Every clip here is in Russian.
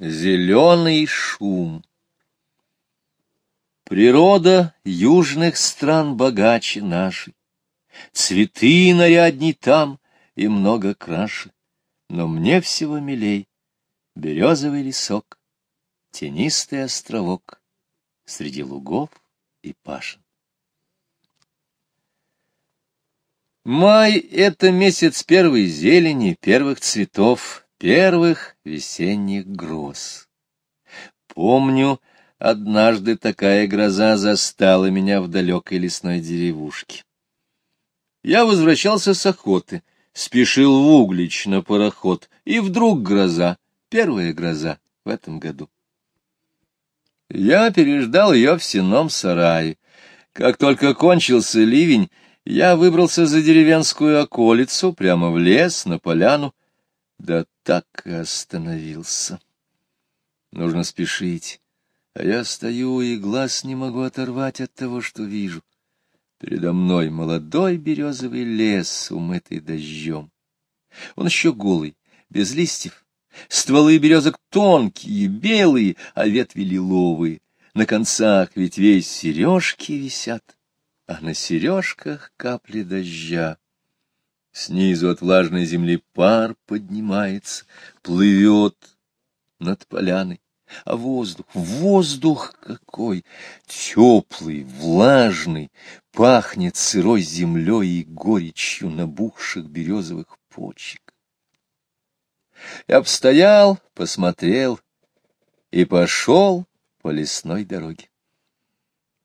Зеленый шум. Природа южных стран богаче нашей, Цветы нарядней там и много краше, Но мне всего милей березовый лесок, Тенистый островок среди лугов и пашин. Май — это месяц первой зелени, первых цветов, первых весенних гроз. Помню, однажды такая гроза застала меня в далекой лесной деревушке. Я возвращался с охоты, спешил в Углич на пароход, и вдруг гроза, первая гроза в этом году. Я переждал ее в сеном сарае. Как только кончился ливень, я выбрался за деревенскую околицу, прямо в лес, на поляну, да так и остановился. Нужно спешить, а я стою и глаз не могу оторвать от того, что вижу. Передо мной молодой березовый лес, умытый дождем. Он еще голый, без листьев. Стволы березок тонкие, белые, а ветви лиловые. На концах ветвей сережки висят, а на сережках капли дождя. Снизу от влажной земли пар поднимается, плывет над поляной. А воздух, воздух какой! Теплый, влажный, пахнет сырой землей и горечью набухших березовых почек. Я обстоял, посмотрел и пошел по лесной дороге.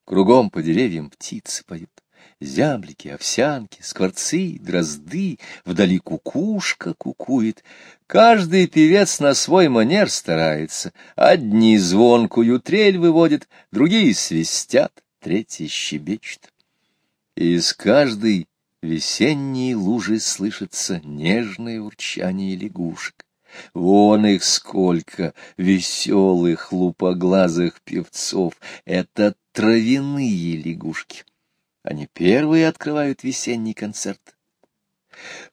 Кругом по деревьям птицы поют зяблики, овсянки, скворцы, дрозды, вдали кукушка кукует. Каждый певец на свой манер старается. Одни звонкую трель выводят, другие свистят, третьи щебечут. Из каждой весенней лужи слышится нежное урчание лягушек. Вон их сколько, веселых, лупоглазых певцов, это травяные лягушки. Они первые открывают весенний концерт.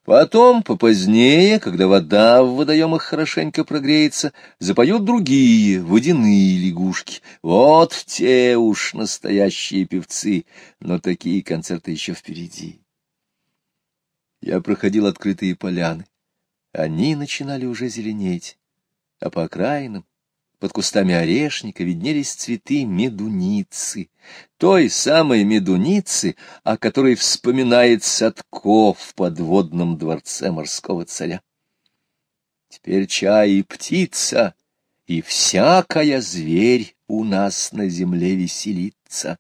Потом, попозднее, когда вода в водоемах хорошенько прогреется, запоют другие водяные лягушки. Вот те уж настоящие певцы, но такие концерты еще впереди. Я проходил открытые поляны. Они начинали уже зеленеть, а по окраинам под кустами орешника виднелись цветы медуницы, той самой медуницы, о которой вспоминает Садков в подводном дворце морского царя. Теперь чай и птица, и всякая зверь у нас на земле веселится.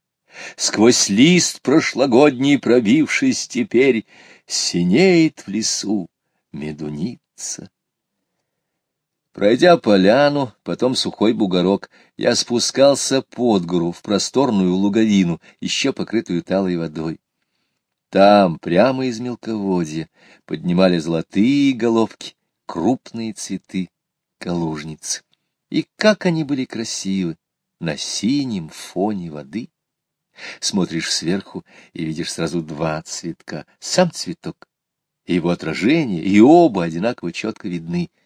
Сквозь лист прошлогодний пробившись теперь, синеет в лесу медуница. Пройдя поляну, потом сухой бугорок, я спускался под гору в просторную луговину, еще покрытую талой водой. Там, прямо из мелководья, поднимали золотые головки, крупные цветы, калужницы. И как они были красивы на синем фоне воды! Смотришь сверху и видишь сразу два цветка, сам цветок и его отражение, и оба одинаково четко видны —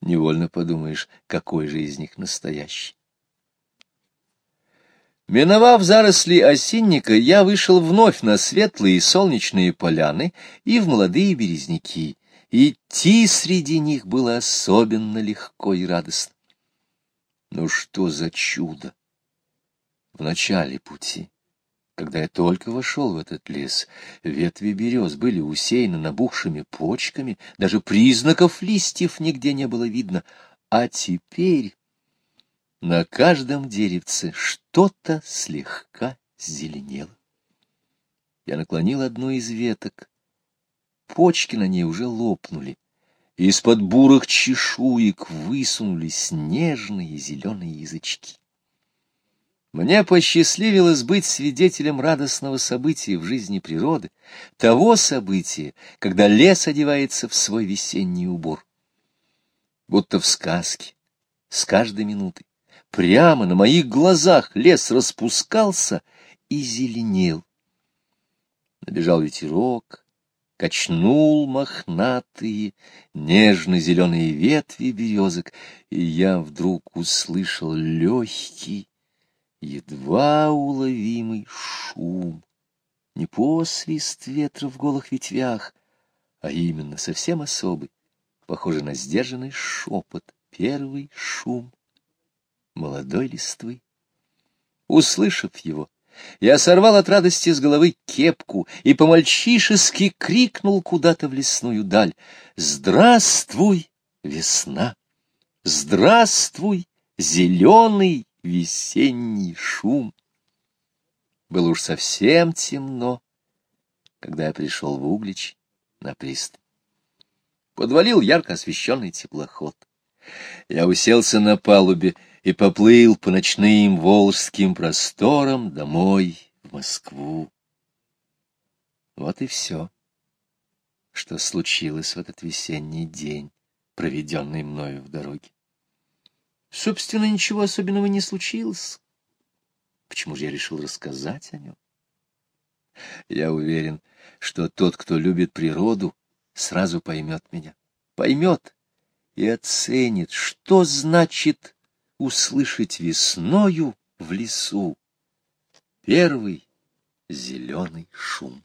невольно подумаешь, какой же из них настоящий. Миновав заросли осинника, я вышел вновь на светлые солнечные поляны и в молодые березняки. Идти среди них было особенно легко и радостно. Ну что за чудо! В начале пути когда я только вошел в этот лес, ветви берез были усеяны набухшими почками, даже признаков листьев нигде не было видно. А теперь на каждом деревце что-то слегка зеленело. Я наклонил одну из веток. Почки на ней уже лопнули. Из-под бурых чешуек высунулись нежные зеленые язычки. Мне посчастливилось быть свидетелем радостного события в жизни природы, того события, когда лес одевается в свой весенний убор. Будто в сказке, с каждой минутой, прямо на моих глазах лес распускался и зеленел. Набежал ветерок, качнул мохнатые, нежно-зеленые ветви березок, и я вдруг услышал легкий, едва уловимый шум. Не посвист ветра в голых ветвях, а именно совсем особый, похожий на сдержанный шепот, первый шум молодой листвы. Услышав его, я сорвал от радости с головы кепку и по-мальчишески крикнул куда-то в лесную даль. «Здравствуй, весна! Здравствуй, зеленый весенний шум!» Было уж совсем темно, когда я пришел в Углич на пристань. Подвалил ярко освещенный теплоход. Я уселся на палубе и поплыл по ночным волжским просторам домой, в Москву. Вот и все, что случилось в этот весенний день, проведенный мною в дороге. Собственно, ничего особенного не случилось. Почему же я решил рассказать о нем? Я уверен, что тот, кто любит природу, сразу поймет меня. Поймет и оценит, что значит услышать весною в лесу первый зеленый шум.